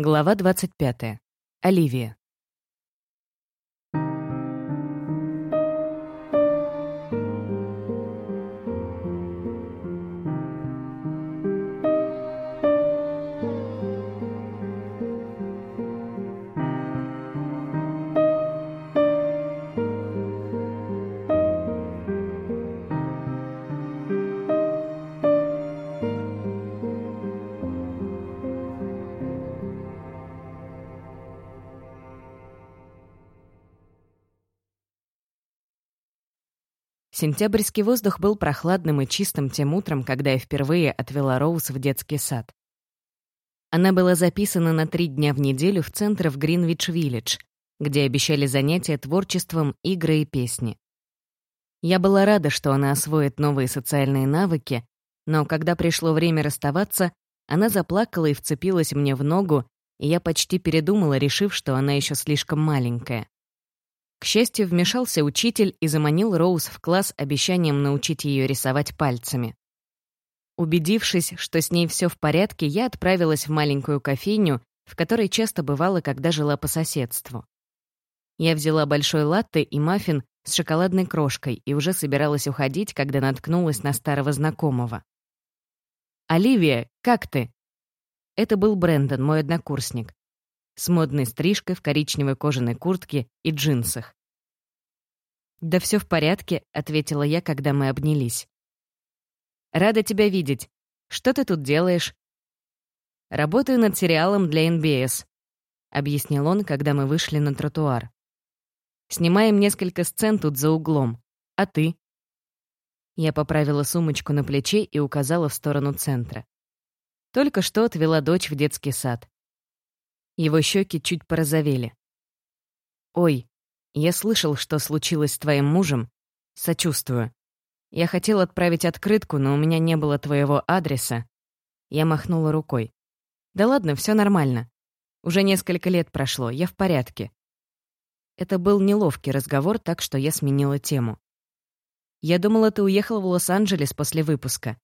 Глава 25. Оливия. Сентябрьский воздух был прохладным и чистым тем утром, когда я впервые отвела Роуз в детский сад. Она была записана на три дня в неделю в центр в Гринвич-Виллидж, где обещали занятия творчеством, игры и песни. Я была рада, что она освоит новые социальные навыки, но когда пришло время расставаться, она заплакала и вцепилась мне в ногу, и я почти передумала, решив, что она еще слишком маленькая. К счастью, вмешался учитель и заманил Роуз в класс обещанием научить ее рисовать пальцами. Убедившись, что с ней все в порядке, я отправилась в маленькую кофейню, в которой часто бывала, когда жила по соседству. Я взяла большой латте и маффин с шоколадной крошкой и уже собиралась уходить, когда наткнулась на старого знакомого. «Оливия, как ты?» Это был Брэндон, мой однокурсник с модной стрижкой в коричневой кожаной куртке и джинсах. «Да все в порядке», — ответила я, когда мы обнялись. «Рада тебя видеть. Что ты тут делаешь?» «Работаю над сериалом для НБС», — объяснил он, когда мы вышли на тротуар. «Снимаем несколько сцен тут за углом. А ты?» Я поправила сумочку на плече и указала в сторону центра. Только что отвела дочь в детский сад. Его щеки чуть порозовели. «Ой, я слышал, что случилось с твоим мужем. Сочувствую. Я хотел отправить открытку, но у меня не было твоего адреса». Я махнула рукой. «Да ладно, все нормально. Уже несколько лет прошло, я в порядке». Это был неловкий разговор, так что я сменила тему. «Я думала, ты уехал в Лос-Анджелес после выпуска».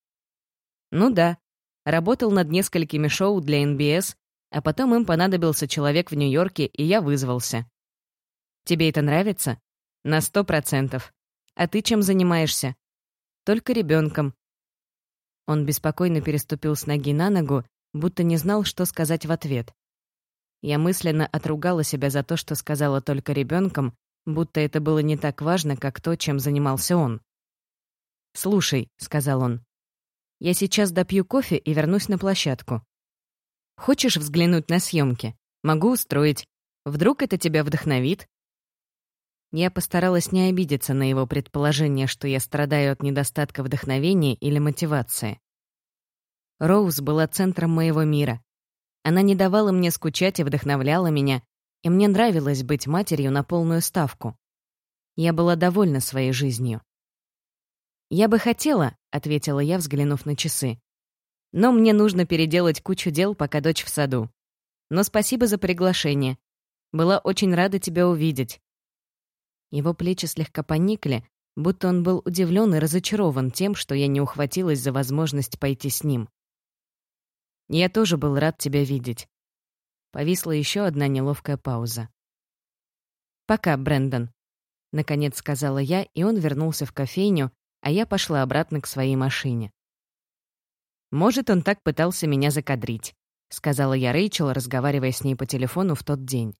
«Ну да. Работал над несколькими шоу для НБС а потом им понадобился человек в Нью-Йорке, и я вызвался. Тебе это нравится? На сто процентов. А ты чем занимаешься? Только ребенком. Он беспокойно переступил с ноги на ногу, будто не знал, что сказать в ответ. Я мысленно отругала себя за то, что сказала только ребенком, будто это было не так важно, как то, чем занимался он. «Слушай», — сказал он, — «я сейчас допью кофе и вернусь на площадку. Хочешь взглянуть на съемки? Могу устроить. Вдруг это тебя вдохновит?» Я постаралась не обидеться на его предположение, что я страдаю от недостатка вдохновения или мотивации. Роуз была центром моего мира. Она не давала мне скучать и вдохновляла меня, и мне нравилось быть матерью на полную ставку. Я была довольна своей жизнью. «Я бы хотела», — ответила я, взглянув на часы, но мне нужно переделать кучу дел, пока дочь в саду. Но спасибо за приглашение. Была очень рада тебя увидеть». Его плечи слегка поникли, будто он был удивлен и разочарован тем, что я не ухватилась за возможность пойти с ним. «Я тоже был рад тебя видеть». Повисла еще одна неловкая пауза. «Пока, Брэндон», — наконец сказала я, и он вернулся в кофейню, а я пошла обратно к своей машине. Может, он так пытался меня закадрить», — сказала я Рэйчел, разговаривая с ней по телефону в тот день.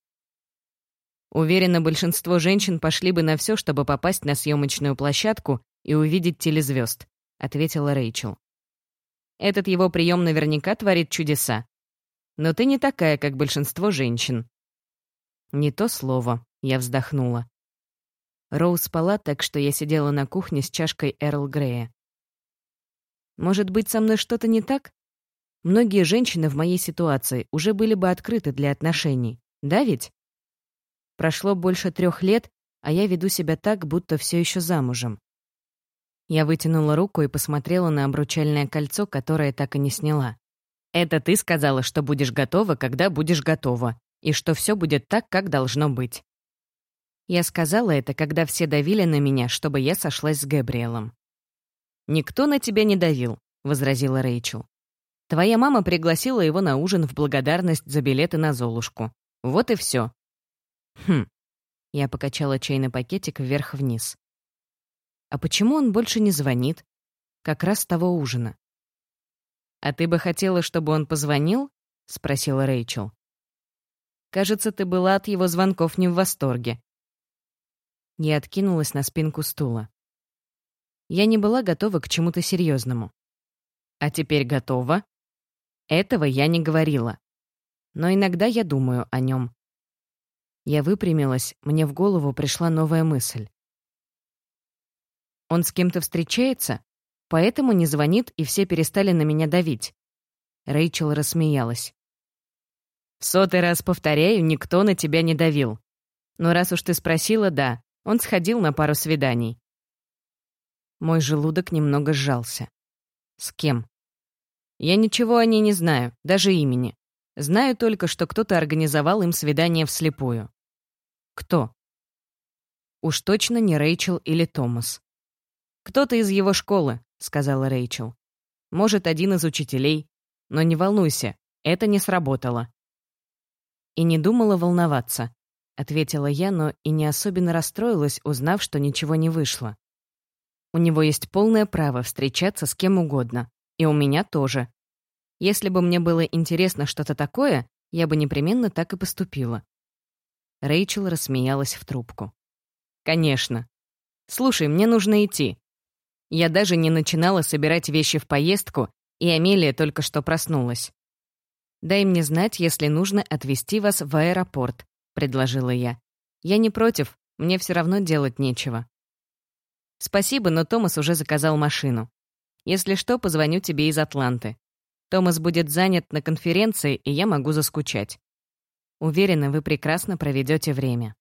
Уверена, большинство женщин пошли бы на все, чтобы попасть на съемочную площадку и увидеть телезвезд, ответила Рэйчел. Этот его прием наверняка творит чудеса. Но ты не такая, как большинство женщин. Не то слово, я вздохнула. Роуз спала так, что я сидела на кухне с чашкой Эрл Грея. Может быть, со мной что-то не так? Многие женщины в моей ситуации уже были бы открыты для отношений. Да ведь? Прошло больше трех лет, а я веду себя так, будто все еще замужем. Я вытянула руку и посмотрела на обручальное кольцо, которое так и не сняла. «Это ты сказала, что будешь готова, когда будешь готова, и что все будет так, как должно быть». Я сказала это, когда все давили на меня, чтобы я сошлась с Габриэлом. «Никто на тебя не давил», — возразила Рэйчел. Твоя мама пригласила его на ужин в благодарность за билеты на Золушку. Вот и все. Хм. Я покачала чайный пакетик вверх-вниз. А почему он больше не звонит? Как раз с того ужина. «А ты бы хотела, чтобы он позвонил?» — спросила Рэйчел. «Кажется, ты была от его звонков не в восторге». Я откинулась на спинку стула. Я не была готова к чему-то серьезному. А теперь готова? Этого я не говорила. Но иногда я думаю о нем. Я выпрямилась, мне в голову пришла новая мысль. Он с кем-то встречается, поэтому не звонит, и все перестали на меня давить. Рэйчел рассмеялась. «В сотый раз повторяю, никто на тебя не давил. Но раз уж ты спросила, да, он сходил на пару свиданий. Мой желудок немного сжался. С кем? Я ничего о ней не знаю, даже имени. Знаю только, что кто-то организовал им свидание вслепую. Кто? Уж точно не Рэйчел или Томас. «Кто-то из его школы», — сказала Рэйчел. «Может, один из учителей. Но не волнуйся, это не сработало». «И не думала волноваться», — ответила я, но и не особенно расстроилась, узнав, что ничего не вышло. У него есть полное право встречаться с кем угодно. И у меня тоже. Если бы мне было интересно что-то такое, я бы непременно так и поступила. Рэйчел рассмеялась в трубку. «Конечно. Слушай, мне нужно идти. Я даже не начинала собирать вещи в поездку, и Амелия только что проснулась. «Дай мне знать, если нужно отвезти вас в аэропорт», — предложила я. «Я не против, мне все равно делать нечего». «Спасибо, но Томас уже заказал машину. Если что, позвоню тебе из Атланты. Томас будет занят на конференции, и я могу заскучать. Уверена, вы прекрасно проведете время».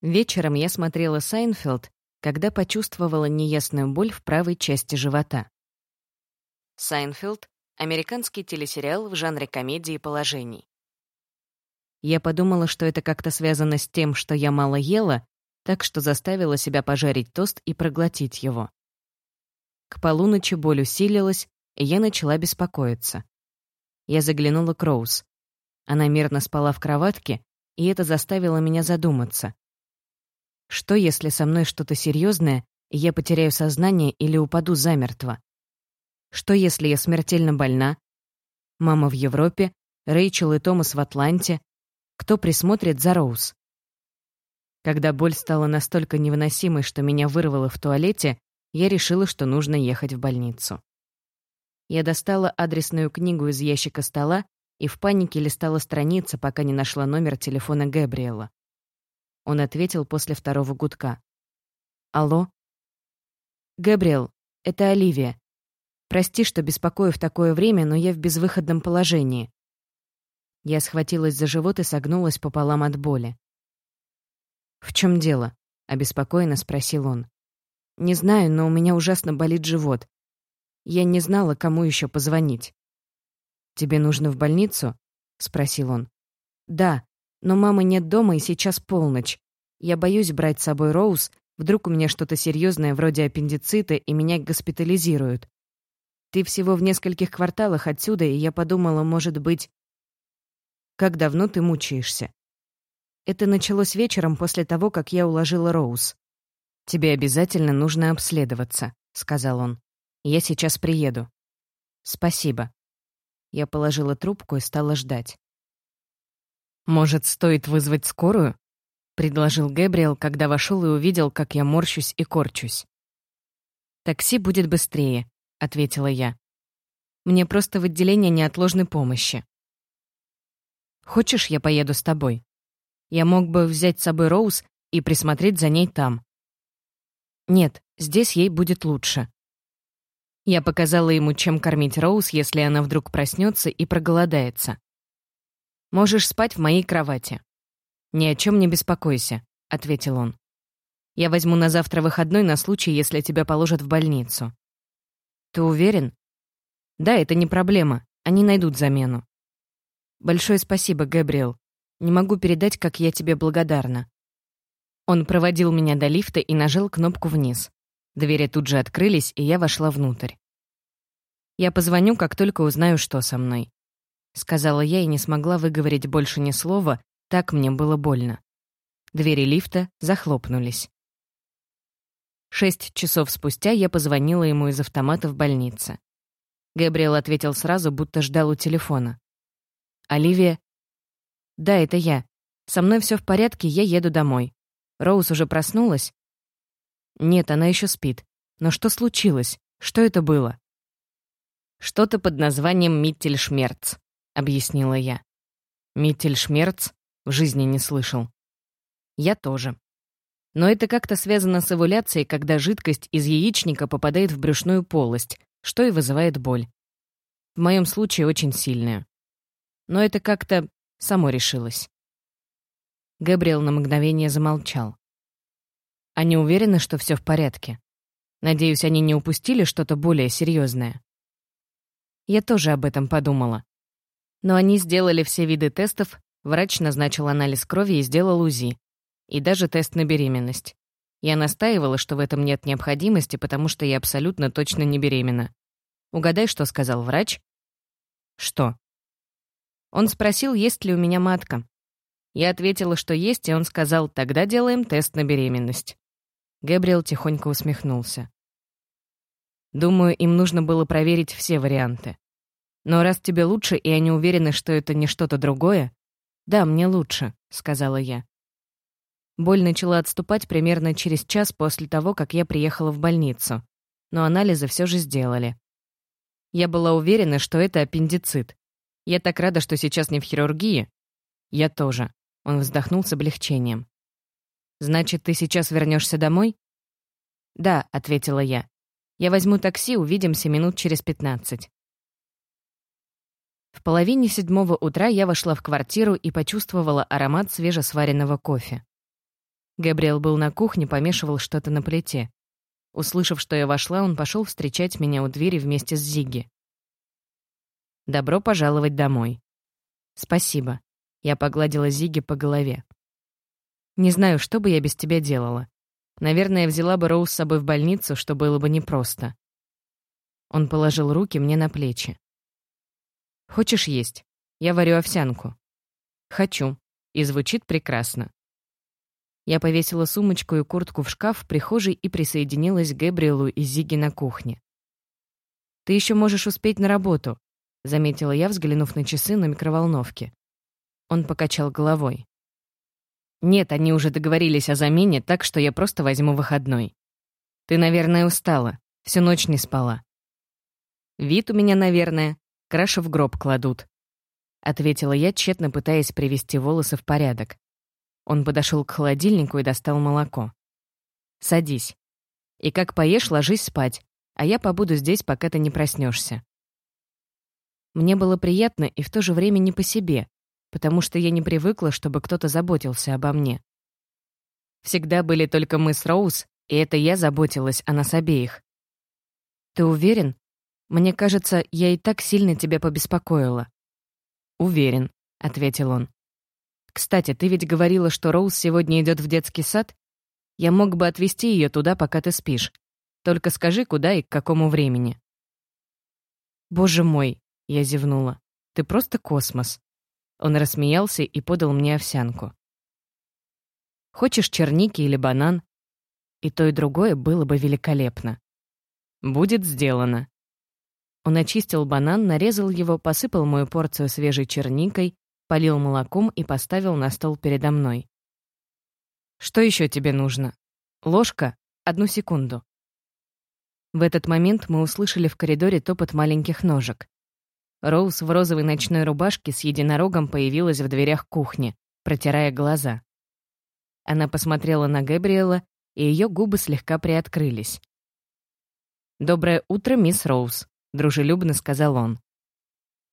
Вечером я смотрела «Сайнфелд», когда почувствовала неясную боль в правой части живота. «Сайнфелд» — американский телесериал в жанре комедии положений. Я подумала, что это как-то связано с тем, что я мало ела, так что заставила себя пожарить тост и проглотить его. К полуночи боль усилилась, и я начала беспокоиться. Я заглянула к Роуз. Она мирно спала в кроватке, и это заставило меня задуматься. Что, если со мной что-то серьезное, и я потеряю сознание или упаду замертво? Что, если я смертельно больна? Мама в Европе, Рэйчел и Томас в Атланте. Кто присмотрит за Роуз? Когда боль стала настолько невыносимой, что меня вырвало в туалете, я решила, что нужно ехать в больницу. Я достала адресную книгу из ящика стола и в панике листала страницы, пока не нашла номер телефона Гэбриэла. Он ответил после второго гудка. «Алло?» «Гэбриэл, это Оливия. Прости, что беспокою в такое время, но я в безвыходном положении». Я схватилась за живот и согнулась пополам от боли. «В чем дело?» — обеспокоенно спросил он. «Не знаю, но у меня ужасно болит живот. Я не знала, кому еще позвонить». «Тебе нужно в больницу?» — спросил он. «Да, но мамы нет дома, и сейчас полночь. Я боюсь брать с собой Роуз, вдруг у меня что-то серьезное вроде аппендицита, и меня госпитализируют. Ты всего в нескольких кварталах отсюда, и я подумала, может быть... Как давно ты мучаешься? Это началось вечером после того, как я уложила Роуз. «Тебе обязательно нужно обследоваться», — сказал он. «Я сейчас приеду». «Спасибо». Я положила трубку и стала ждать. «Может, стоит вызвать скорую?» — предложил Гэбриэл, когда вошел и увидел, как я морщусь и корчусь. «Такси будет быстрее», — ответила я. «Мне просто в отделение неотложной помощи». «Хочешь, я поеду с тобой?» Я мог бы взять с собой Роуз и присмотреть за ней там. Нет, здесь ей будет лучше. Я показала ему, чем кормить Роуз, если она вдруг проснется и проголодается. «Можешь спать в моей кровати». «Ни о чем не беспокойся», — ответил он. «Я возьму на завтра выходной на случай, если тебя положат в больницу». «Ты уверен?» «Да, это не проблема. Они найдут замену». «Большое спасибо, Габриэл. Не могу передать, как я тебе благодарна». Он проводил меня до лифта и нажал кнопку вниз. Двери тут же открылись, и я вошла внутрь. Я позвоню, как только узнаю, что со мной. Сказала я и не смогла выговорить больше ни слова, так мне было больно. Двери лифта захлопнулись. Шесть часов спустя я позвонила ему из автомата в больнице. Габриэл ответил сразу, будто ждал у телефона. «Оливия?» «Да, это я. Со мной все в порядке, я еду домой. Роуз уже проснулась?» «Нет, она еще спит. Но что случилось? Что это было?» «Что-то под названием Миттельшмерц», — объяснила я. «Миттельшмерц?» В жизни не слышал. Я тоже. Но это как-то связано с овуляцией, когда жидкость из яичника попадает в брюшную полость, что и вызывает боль. В моем случае очень сильная. Но это как-то само решилось. Габриэл на мгновение замолчал. Они уверены, что все в порядке. Надеюсь, они не упустили что-то более серьезное. Я тоже об этом подумала. Но они сделали все виды тестов, врач назначил анализ крови и сделал УЗИ. И даже тест на беременность. Я настаивала, что в этом нет необходимости, потому что я абсолютно точно не беременна. Угадай, что сказал врач? Что? Он спросил, есть ли у меня матка. Я ответила, что есть, и он сказал, тогда делаем тест на беременность. Гэбриэл тихонько усмехнулся. Думаю, им нужно было проверить все варианты. Но раз тебе лучше, и они уверены, что это не что-то другое... Да, мне лучше, сказала я. Боль начала отступать примерно через час после того, как я приехала в больницу. Но анализы все же сделали. Я была уверена, что это аппендицит. Я так рада, что сейчас не в хирургии. Я тоже. Он вздохнул с облегчением. «Значит, ты сейчас вернешься домой?» «Да», — ответила я. «Я возьму такси, увидимся минут через пятнадцать». В половине седьмого утра я вошла в квартиру и почувствовала аромат свежесваренного кофе. Габриэл был на кухне, помешивал что-то на плите. Услышав, что я вошла, он пошел встречать меня у двери вместе с Зигги. «Добро пожаловать домой». «Спасибо». Я погладила Зиги по голове. «Не знаю, что бы я без тебя делала. Наверное, взяла бы Роуз с собой в больницу, что было бы непросто». Он положил руки мне на плечи. «Хочешь есть? Я варю овсянку». «Хочу». И звучит прекрасно. Я повесила сумочку и куртку в шкаф в прихожей и присоединилась к Гэбриэлу и Зиги на кухне. «Ты еще можешь успеть на работу», — заметила я, взглянув на часы на микроволновке. Он покачал головой. «Нет, они уже договорились о замене, так что я просто возьму выходной. Ты, наверное, устала. Всю ночь не спала». «Вид у меня, наверное. Краши в гроб кладут», — ответила я, тщетно пытаясь привести волосы в порядок. Он подошел к холодильнику и достал молоко. «Садись. И как поешь, ложись спать, а я побуду здесь, пока ты не проснешься. Мне было приятно и в то же время не по себе, потому что я не привыкла, чтобы кто-то заботился обо мне. Всегда были только мы с Роуз, и это я заботилась о нас обеих. «Ты уверен? Мне кажется, я и так сильно тебя побеспокоила». «Уверен», — ответил он. «Кстати, ты ведь говорила, что Роуз сегодня идет в детский сад? Я мог бы отвезти ее туда, пока ты спишь. Только скажи, куда и к какому времени». «Боже мой!» — я зевнула. «Ты просто космос». Он рассмеялся и подал мне овсянку. «Хочешь черники или банан?» И то, и другое было бы великолепно. «Будет сделано». Он очистил банан, нарезал его, посыпал мою порцию свежей черникой, полил молоком и поставил на стол передо мной. «Что еще тебе нужно? Ложка? Одну секунду». В этот момент мы услышали в коридоре топот маленьких ножек. Роуз в розовой ночной рубашке с единорогом появилась в дверях кухни, протирая глаза. Она посмотрела на Габриэла, и ее губы слегка приоткрылись. «Доброе утро, мисс Роуз», — дружелюбно сказал он.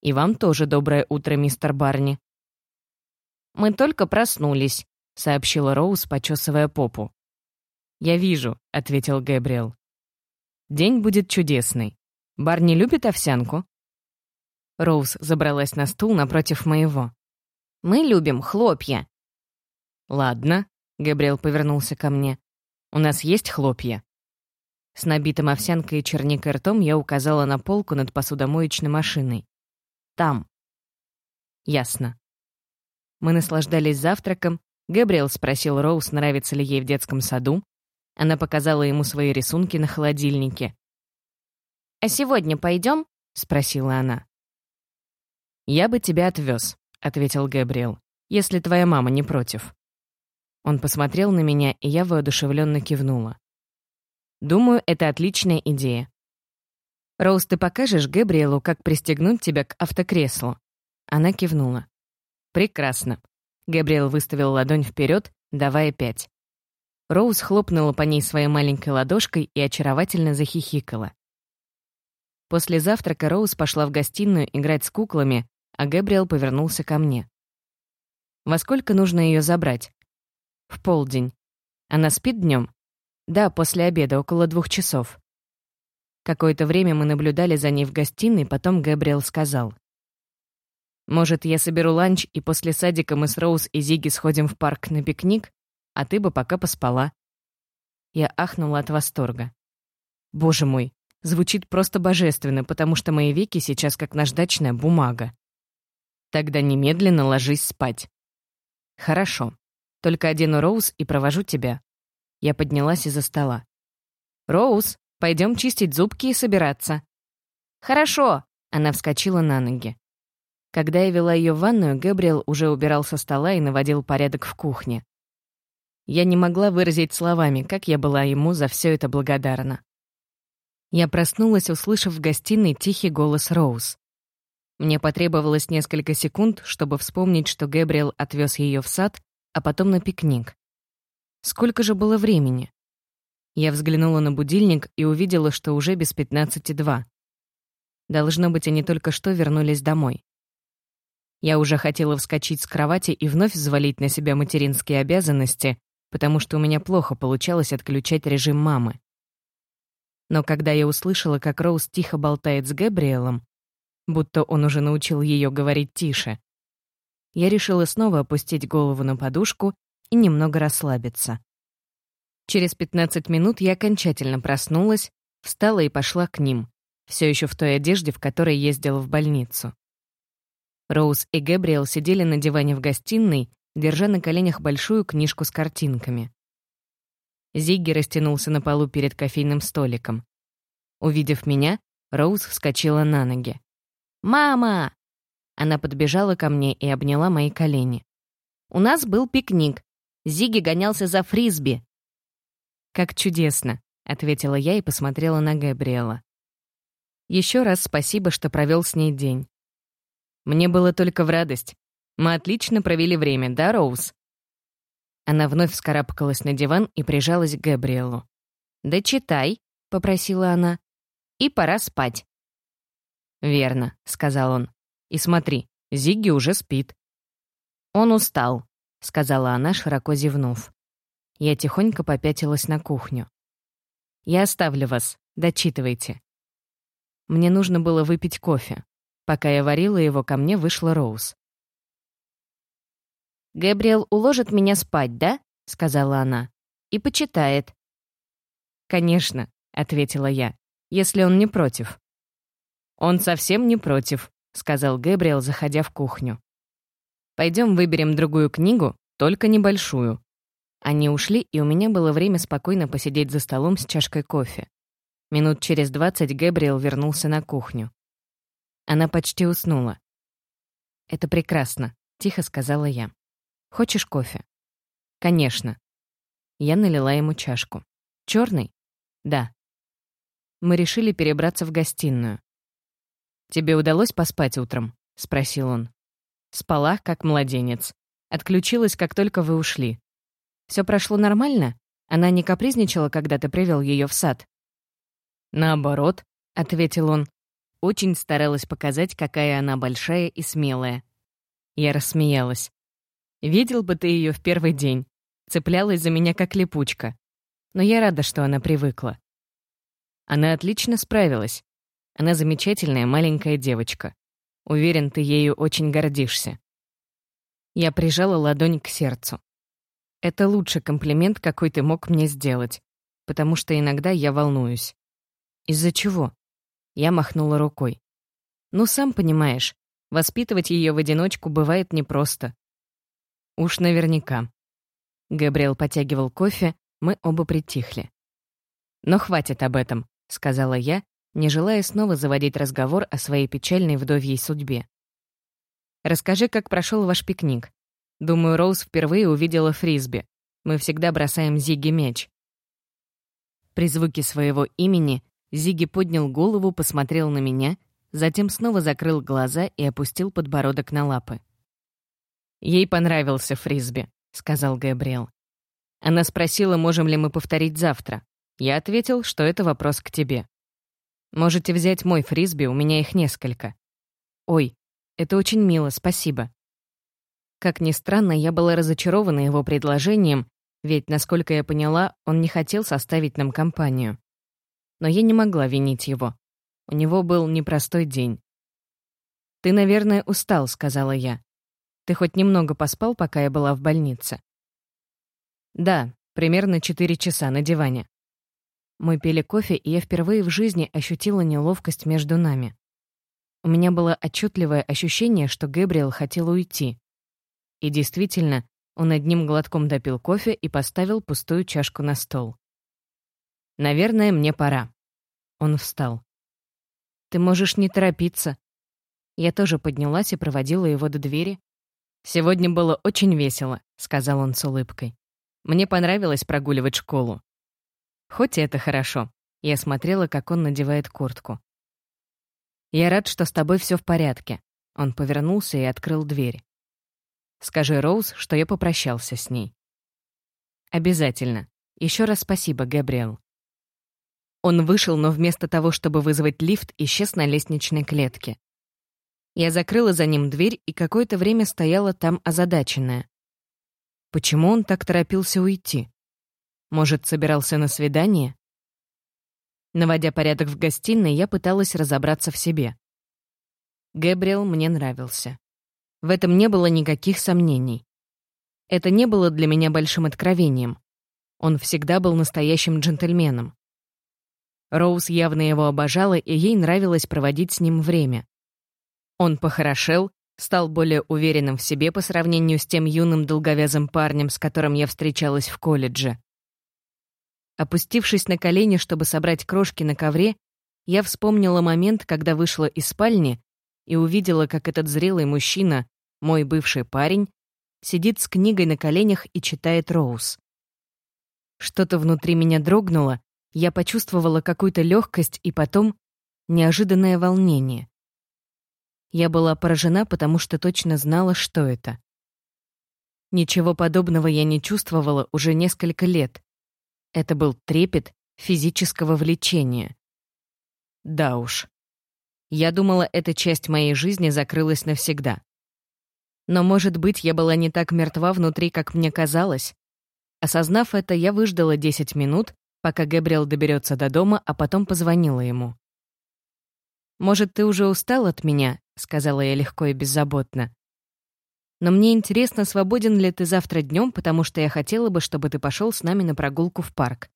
«И вам тоже доброе утро, мистер Барни». «Мы только проснулись», — сообщила Роуз, почесывая попу. «Я вижу», — ответил Гэбриэл. «День будет чудесный. Барни любит овсянку?» Роуз забралась на стул напротив моего. «Мы любим хлопья». «Ладно», — Габриэл повернулся ко мне. «У нас есть хлопья». С набитым овсянкой и черникой ртом я указала на полку над посудомоечной машиной. «Там». «Ясно». Мы наслаждались завтраком. Габриэл спросил Роуз, нравится ли ей в детском саду. Она показала ему свои рисунки на холодильнике. «А сегодня пойдем? спросила она. «Я бы тебя отвез, ответил Габриэл, «если твоя мама не против». Он посмотрел на меня, и я воодушевленно кивнула. «Думаю, это отличная идея. Роуз, ты покажешь Габриэлу, как пристегнуть тебя к автокреслу?» Она кивнула. «Прекрасно». Габриэл выставил ладонь вперед, давая пять. Роуз хлопнула по ней своей маленькой ладошкой и очаровательно захихикала. После завтрака Роуз пошла в гостиную играть с куклами, а Гэбриэл повернулся ко мне. «Во сколько нужно ее забрать?» «В полдень. Она спит днем?» «Да, после обеда, около двух часов». Какое-то время мы наблюдали за ней в гостиной, потом Гэбриэл сказал. «Может, я соберу ланч, и после садика мы с Роуз и Зиги сходим в парк на пикник, а ты бы пока поспала». Я ахнула от восторга. «Боже мой, звучит просто божественно, потому что мои веки сейчас как наждачная бумага. Тогда немедленно ложись спать. Хорошо. Только одену Роуз и провожу тебя. Я поднялась из-за стола. Роуз, пойдем чистить зубки и собираться. Хорошо. Она вскочила на ноги. Когда я вела ее в ванную, Гэбриэл уже убирал со стола и наводил порядок в кухне. Я не могла выразить словами, как я была ему за все это благодарна. Я проснулась, услышав в гостиной тихий голос Роуз. Мне потребовалось несколько секунд, чтобы вспомнить, что Гэбриэл отвез ее в сад, а потом на пикник. Сколько же было времени? Я взглянула на будильник и увидела, что уже без пятнадцати два. Должно быть, они только что вернулись домой. Я уже хотела вскочить с кровати и вновь взвалить на себя материнские обязанности, потому что у меня плохо получалось отключать режим мамы. Но когда я услышала, как Роуз тихо болтает с Габриэлом, будто он уже научил ее говорить тише, я решила снова опустить голову на подушку и немного расслабиться. Через 15 минут я окончательно проснулась, встала и пошла к ним, все еще в той одежде, в которой ездила в больницу. Роуз и Гэбриэл сидели на диване в гостиной, держа на коленях большую книжку с картинками. Зигги растянулся на полу перед кофейным столиком. Увидев меня, Роуз вскочила на ноги. «Мама!» Она подбежала ко мне и обняла мои колени. «У нас был пикник. Зиги гонялся за фрисби». «Как чудесно», — ответила я и посмотрела на Габриэла. Еще раз спасибо, что провел с ней день. Мне было только в радость. Мы отлично провели время, да, Роуз? Она вновь вскарабкалась на диван и прижалась к Габриэлу. «Да читай», — попросила она. «И пора спать». «Верно», — сказал он. «И смотри, Зигги уже спит». «Он устал», — сказала она, широко зевнув. Я тихонько попятилась на кухню. «Я оставлю вас. Дочитывайте». Мне нужно было выпить кофе. Пока я варила его, ко мне вышла Роуз. «Гэбриэл уложит меня спать, да?» — сказала она. «И почитает». «Конечно», — ответила я, — «если он не против». «Он совсем не против», — сказал Гэбриэл, заходя в кухню. «Пойдем выберем другую книгу, только небольшую». Они ушли, и у меня было время спокойно посидеть за столом с чашкой кофе. Минут через двадцать Гэбриэл вернулся на кухню. Она почти уснула. «Это прекрасно», — тихо сказала я. Хочешь кофе?» «Конечно». Я налила ему чашку. Черный? «Да». Мы решили перебраться в гостиную. «Тебе удалось поспать утром?» — спросил он. Спала, как младенец. Отключилась, как только вы ушли. Все прошло нормально? Она не капризничала, когда ты привел ее в сад?» «Наоборот», — ответил он. Очень старалась показать, какая она большая и смелая. Я рассмеялась. Видел бы ты ее в первый день. Цеплялась за меня как липучка. Но я рада, что она привыкла. Она отлично справилась. Она замечательная маленькая девочка. Уверен, ты ею очень гордишься. Я прижала ладонь к сердцу. Это лучший комплимент, какой ты мог мне сделать. потому что иногда я волнуюсь. Из-за чего? Я махнула рукой. Ну, сам понимаешь, воспитывать ее в одиночку бывает непросто. Уж наверняка. Габриэл потягивал кофе, мы оба притихли. «Но хватит об этом», — сказала я, не желая снова заводить разговор о своей печальной вдовьей судьбе. «Расскажи, как прошел ваш пикник. Думаю, Роуз впервые увидела фрисби. Мы всегда бросаем Зиги мяч». При звуке своего имени Зиги поднял голову, посмотрел на меня, затем снова закрыл глаза и опустил подбородок на лапы. «Ей понравился фрисби», — сказал Габриэл. Она спросила, можем ли мы повторить завтра. Я ответил, что это вопрос к тебе. Можете взять мой фрисби, у меня их несколько. Ой, это очень мило, спасибо. Как ни странно, я была разочарована его предложением, ведь, насколько я поняла, он не хотел составить нам компанию. Но я не могла винить его. У него был непростой день. «Ты, наверное, устал», — сказала я. «Ты хоть немного поспал, пока я была в больнице?» «Да, примерно четыре часа на диване». Мы пили кофе, и я впервые в жизни ощутила неловкость между нами. У меня было отчетливое ощущение, что Гэбриэл хотел уйти. И действительно, он одним глотком допил кофе и поставил пустую чашку на стол. «Наверное, мне пора». Он встал. «Ты можешь не торопиться». Я тоже поднялась и проводила его до двери. «Сегодня было очень весело», — сказал он с улыбкой. «Мне понравилось прогуливать школу. Хоть и это хорошо. Я смотрела, как он надевает куртку. «Я рад, что с тобой все в порядке». Он повернулся и открыл дверь. «Скажи Роуз, что я попрощался с ней». «Обязательно. Еще раз спасибо, Габриэл». Он вышел, но вместо того, чтобы вызвать лифт, исчез на лестничной клетке. Я закрыла за ним дверь и какое-то время стояла там озадаченная. Почему он так торопился уйти? Может, собирался на свидание? Наводя порядок в гостиной, я пыталась разобраться в себе. Гэбриэл мне нравился. В этом не было никаких сомнений. Это не было для меня большим откровением. Он всегда был настоящим джентльменом. Роуз явно его обожала, и ей нравилось проводить с ним время. Он похорошел, стал более уверенным в себе по сравнению с тем юным долговязым парнем, с которым я встречалась в колледже. Опустившись на колени, чтобы собрать крошки на ковре, я вспомнила момент, когда вышла из спальни и увидела, как этот зрелый мужчина, мой бывший парень, сидит с книгой на коленях и читает Роуз. Что-то внутри меня дрогнуло, я почувствовала какую-то легкость и потом неожиданное волнение. Я была поражена, потому что точно знала, что это. Ничего подобного я не чувствовала уже несколько лет. Это был трепет физического влечения. Да уж. Я думала, эта часть моей жизни закрылась навсегда. Но, может быть, я была не так мертва внутри, как мне казалось. Осознав это, я выждала 10 минут, пока Габриэл доберется до дома, а потом позвонила ему. «Может, ты уже устал от меня?» — сказала я легко и беззаботно. Но мне интересно, свободен ли ты завтра днем, потому что я хотела бы, чтобы ты пошел с нами на прогулку в парк.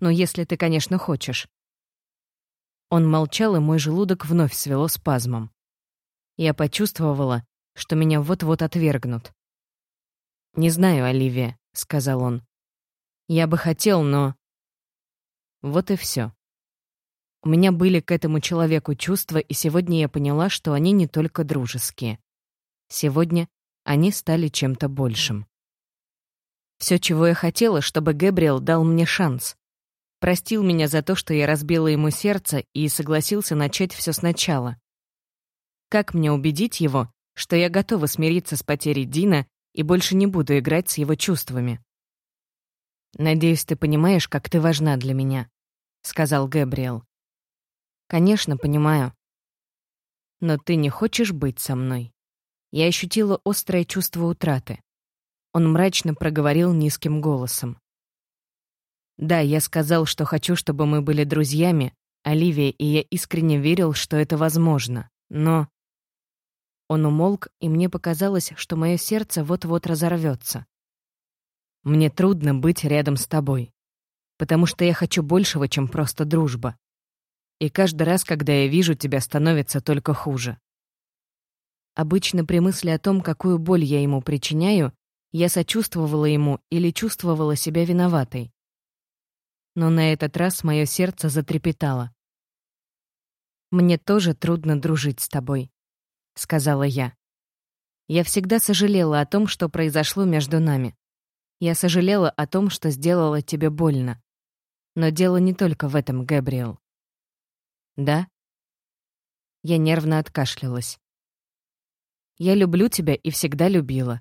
Ну, если ты, конечно, хочешь». Он молчал, и мой желудок вновь свело спазмом. Я почувствовала, что меня вот-вот отвергнут. «Не знаю, Оливия», — сказал он. «Я бы хотел, но...» Вот и все. У меня были к этому человеку чувства, и сегодня я поняла, что они не только дружеские. Сегодня они стали чем-то большим. Все, чего я хотела, чтобы Гэбриэл дал мне шанс. Простил меня за то, что я разбила ему сердце и согласился начать все сначала. Как мне убедить его, что я готова смириться с потерей Дина и больше не буду играть с его чувствами? «Надеюсь, ты понимаешь, как ты важна для меня», — сказал Гэбриэл. «Конечно, понимаю. Но ты не хочешь быть со мной?» Я ощутила острое чувство утраты. Он мрачно проговорил низким голосом. «Да, я сказал, что хочу, чтобы мы были друзьями, Оливия, и я искренне верил, что это возможно. Но...» Он умолк, и мне показалось, что мое сердце вот-вот разорвется. «Мне трудно быть рядом с тобой». потому что я хочу большего, чем просто дружба. И каждый раз, когда я вижу тебя, становится только хуже. Обычно при мысли о том, какую боль я ему причиняю, я сочувствовала ему или чувствовала себя виноватой. Но на этот раз мое сердце затрепетало. «Мне тоже трудно дружить с тобой», — сказала я. Я всегда сожалела о том, что произошло между нами. Я сожалела о том, что сделала тебе больно. Но дело не только в этом, Габриэл. Да? Я нервно откашлялась. Я люблю тебя и всегда любила.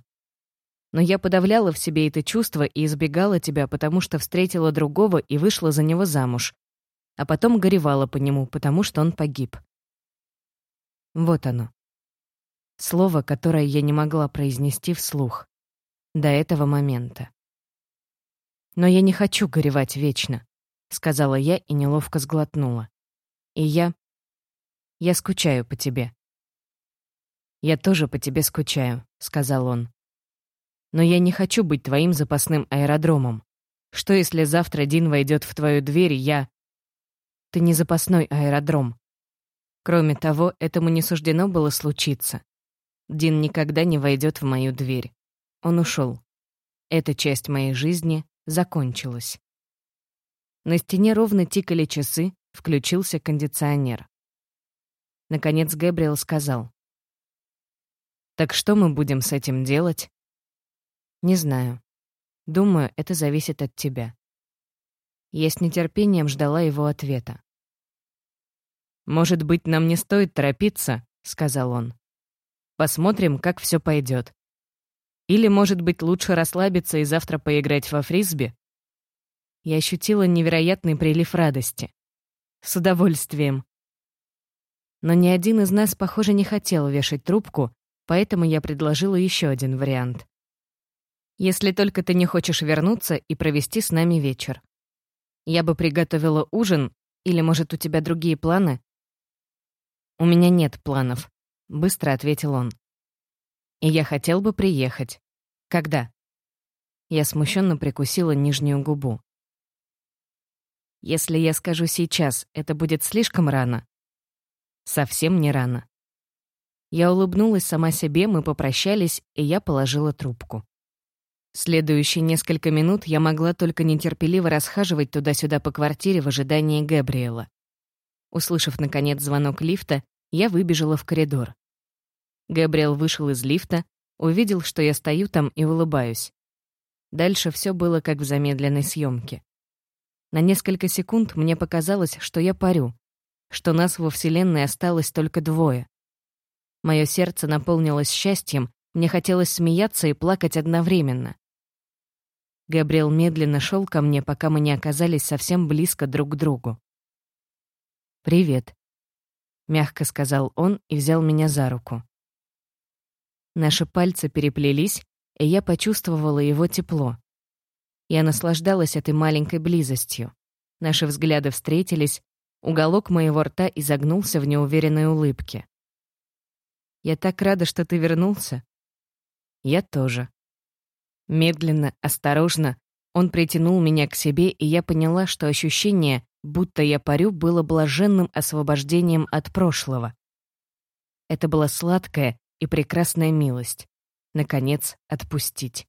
Но я подавляла в себе это чувство и избегала тебя, потому что встретила другого и вышла за него замуж. А потом горевала по нему, потому что он погиб. Вот оно. Слово, которое я не могла произнести вслух. До этого момента. «Но я не хочу горевать вечно», — сказала я и неловко сглотнула. «И я... я скучаю по тебе». «Я тоже по тебе скучаю», — сказал он. «Но я не хочу быть твоим запасным аэродромом. Что, если завтра Дин войдет в твою дверь, я...» «Ты не запасной аэродром. Кроме того, этому не суждено было случиться. Дин никогда не войдет в мою дверь. Он ушел. Эта часть моей жизни закончилась. На стене ровно тикали часы, включился кондиционер. Наконец Гэбриэл сказал. «Так что мы будем с этим делать?» «Не знаю. Думаю, это зависит от тебя». Я с нетерпением ждала его ответа. «Может быть, нам не стоит торопиться?» — сказал он. Посмотрим, как все пойдет. Или, может быть, лучше расслабиться и завтра поиграть во фрисби? Я ощутила невероятный прилив радости. С удовольствием. Но ни один из нас, похоже, не хотел вешать трубку, поэтому я предложила еще один вариант. Если только ты не хочешь вернуться и провести с нами вечер. Я бы приготовила ужин, или, может, у тебя другие планы? У меня нет планов. — быстро ответил он. «И я хотел бы приехать. Когда?» Я смущенно прикусила нижнюю губу. «Если я скажу сейчас, это будет слишком рано?» «Совсем не рано». Я улыбнулась сама себе, мы попрощались, и я положила трубку. Следующие несколько минут я могла только нетерпеливо расхаживать туда-сюда по квартире в ожидании Габриэла. Услышав, наконец, звонок лифта, я выбежала в коридор. Габриэл вышел из лифта, увидел, что я стою там и улыбаюсь. Дальше все было как в замедленной съемке. На несколько секунд мне показалось, что я парю, что нас во Вселенной осталось только двое. Мое сердце наполнилось счастьем, мне хотелось смеяться и плакать одновременно. Габриэл медленно шел ко мне, пока мы не оказались совсем близко друг к другу. «Привет», — мягко сказал он и взял меня за руку. Наши пальцы переплелись, и я почувствовала его тепло. Я наслаждалась этой маленькой близостью. Наши взгляды встретились, уголок моего рта изогнулся в неуверенной улыбке. «Я так рада, что ты вернулся». «Я тоже». Медленно, осторожно, он притянул меня к себе, и я поняла, что ощущение, будто я парю, было блаженным освобождением от прошлого. Это была сладкая и прекрасная милость. Наконец, отпустить.